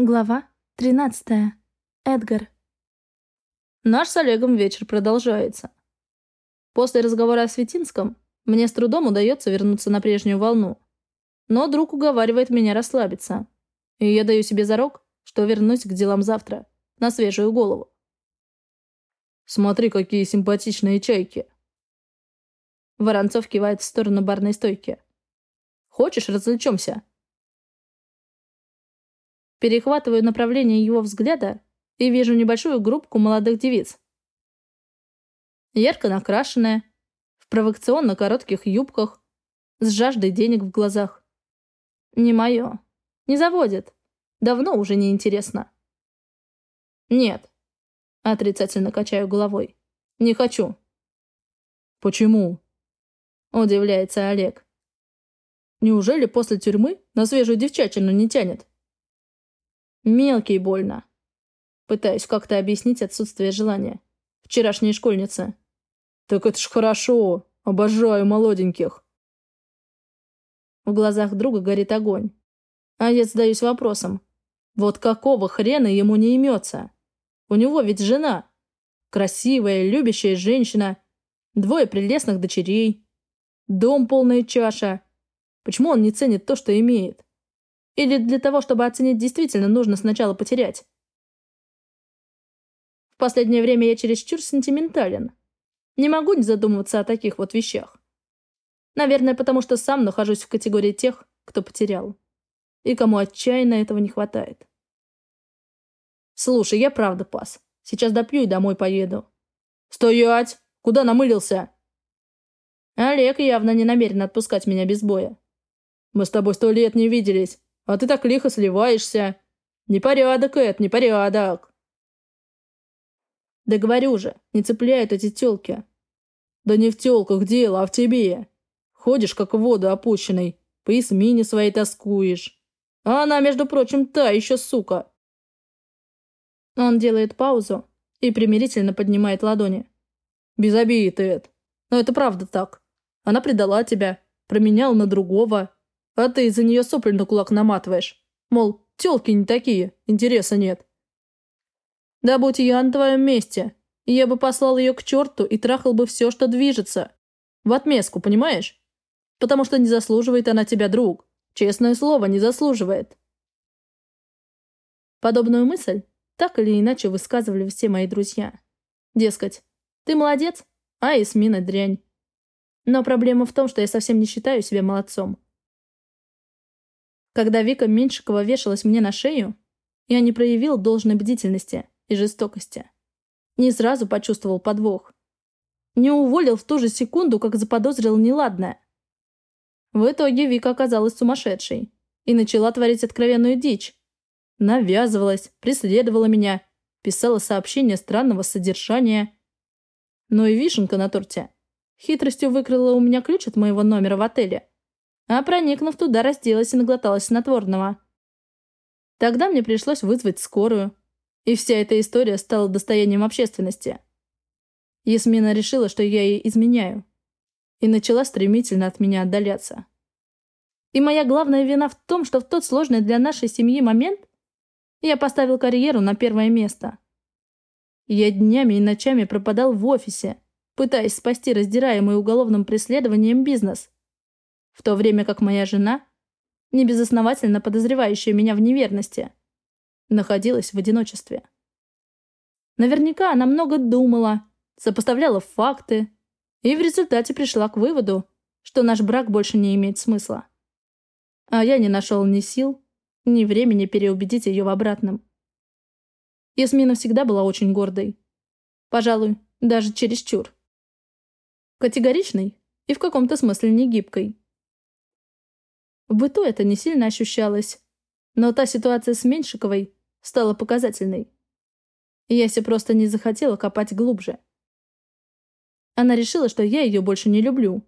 Глава 13. Эдгар. Наш с Олегом вечер продолжается. После разговора о Светинском мне с трудом удается вернуться на прежнюю волну. Но друг уговаривает меня расслабиться. И я даю себе зарок, что вернусь к делам завтра, на свежую голову. Смотри, какие симпатичные чайки. Воронцов кивает в сторону барной стойки. Хочешь, развлечемся? Перехватываю направление его взгляда и вижу небольшую группку молодых девиц. Ярко накрашенная, в провокационно коротких юбках, с жаждой денег в глазах. Не мое. Не заводит. Давно уже не интересно. Нет. Отрицательно качаю головой. Не хочу. Почему? Удивляется Олег. Неужели после тюрьмы на свежую девчачину не тянет? Мелкий больно. Пытаюсь как-то объяснить отсутствие желания. Вчерашняя школьница. Так это ж хорошо. Обожаю молоденьких. В глазах друга горит огонь. А я задаюсь вопросом. Вот какого хрена ему не имется? У него ведь жена. Красивая, любящая женщина. Двое прелестных дочерей. Дом полная чаша. Почему он не ценит то, что имеет? Или для того, чтобы оценить действительно, нужно сначала потерять? В последнее время я чересчур сентиментален. Не могу не задумываться о таких вот вещах. Наверное, потому что сам нахожусь в категории тех, кто потерял. И кому отчаянно этого не хватает. Слушай, я правда пас. Сейчас допью и домой поеду. Стоять! Куда намылился? Олег явно не намерен отпускать меня без боя. Мы с тобой сто лет не виделись. А ты так лихо сливаешься. Непорядок, Эд, непорядок. Да говорю же, не цепляют эти тёлки. Да не в тёлках дело, а в тебе. Ходишь, как в воду опущенный, по Ясмине своей тоскуешь. А она, между прочим, та ещё сука. Он делает паузу и примирительно поднимает ладони. Без обид, Эд. Но это правда так. Она предала тебя, променяла на другого. А ты из-за нее сопли на кулак наматываешь. Мол, тёлки не такие, интереса нет. Да будь я на твоем месте, я бы послал ее к черту и трахал бы все, что движется. В отместку, понимаешь? Потому что не заслуживает она тебя, друг. Честное слово, не заслуживает. Подобную мысль так или иначе высказывали все мои друзья. Дескать, ты молодец, а Эсмина дрянь. Но проблема в том, что я совсем не считаю себя молодцом. Когда Вика Меньшикова вешалась мне на шею, я не проявил должной бдительности и жестокости. Не сразу почувствовал подвох. Не уволил в ту же секунду, как заподозрил неладное. В итоге Вика оказалась сумасшедшей и начала творить откровенную дичь. Навязывалась, преследовала меня, писала сообщения странного содержания. Но и вишенка на торте. Хитростью выкрала у меня ключ от моего номера в отеле а проникнув туда, разделась и наглоталась снотворного. Тогда мне пришлось вызвать скорую, и вся эта история стала достоянием общественности. Ясмина решила, что я ей изменяю, и начала стремительно от меня отдаляться. И моя главная вина в том, что в тот сложный для нашей семьи момент я поставил карьеру на первое место. Я днями и ночами пропадал в офисе, пытаясь спасти раздираемый уголовным преследованием бизнес в то время как моя жена, небезосновательно подозревающая меня в неверности, находилась в одиночестве. Наверняка она много думала, сопоставляла факты и в результате пришла к выводу, что наш брак больше не имеет смысла. А я не нашел ни сил, ни времени переубедить ее в обратном. Ясмина всегда была очень гордой. Пожалуй, даже чересчур. Категоричной и в каком-то смысле не гибкой. В быту это не сильно ощущалось. Но та ситуация с Меньшиковой стала показательной. Яся просто не захотела копать глубже. Она решила, что я ее больше не люблю,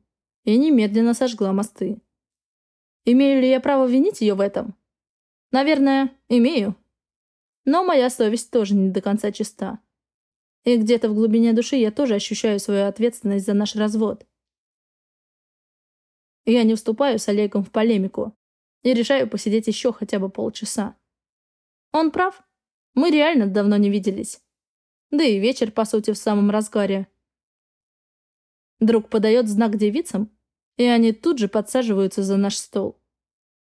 и немедленно сожгла мосты. Имею ли я право винить ее в этом? Наверное, имею. Но моя совесть тоже не до конца чиста. И где-то в глубине души я тоже ощущаю свою ответственность за наш развод. Я не вступаю с Олегом в полемику и решаю посидеть еще хотя бы полчаса. Он прав. Мы реально давно не виделись. Да и вечер, по сути, в самом разгаре. Друг подает знак девицам, и они тут же подсаживаются за наш стол.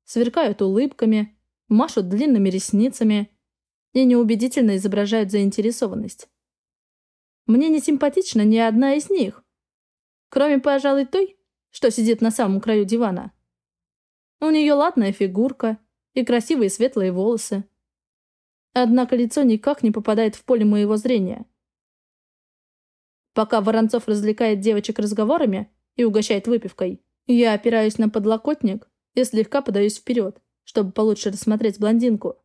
Сверкают улыбками, машут длинными ресницами и неубедительно изображают заинтересованность. Мне не симпатична ни одна из них, кроме, пожалуй, той, что сидит на самом краю дивана. У нее ладная фигурка и красивые светлые волосы. Однако лицо никак не попадает в поле моего зрения. Пока Воронцов развлекает девочек разговорами и угощает выпивкой, я опираюсь на подлокотник и слегка подаюсь вперед, чтобы получше рассмотреть блондинку.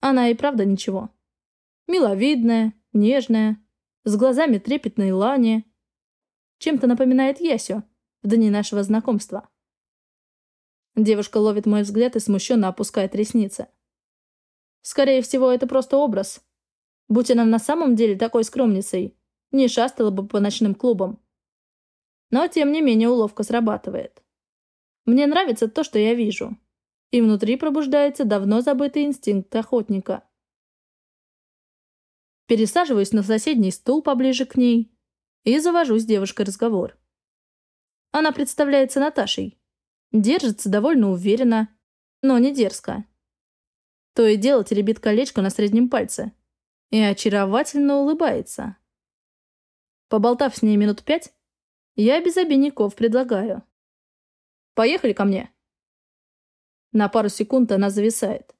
Она и правда ничего. Миловидная, нежная, с глазами трепетной лани. Чем-то напоминает Ясю в дни нашего знакомства. Девушка ловит мой взгляд и смущенно опускает ресницы. Скорее всего, это просто образ. Будь она на самом деле такой скромницей, не шастала бы по ночным клубам. Но, тем не менее, уловка срабатывает. Мне нравится то, что я вижу. И внутри пробуждается давно забытый инстинкт охотника. Пересаживаюсь на соседний стул поближе к ней и завожу с девушкой разговор. Она представляется Наташей. Держится довольно уверенно, но не дерзко. То и дело теребит колечко на среднем пальце и очаровательно улыбается. Поболтав с ней минут пять, я без обиняков предлагаю. «Поехали ко мне». На пару секунд она зависает,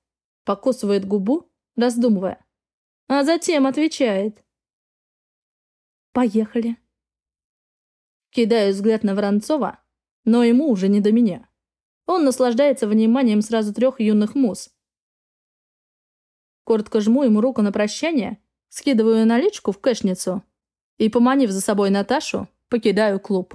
покусывает губу, раздумывая, а затем отвечает. «Поехали». Кидаю взгляд на Воронцова, но ему уже не до меня. Он наслаждается вниманием сразу трех юных муз. Коротко жму ему руку на прощание, скидываю наличку в кэшницу и, поманив за собой Наташу, покидаю клуб.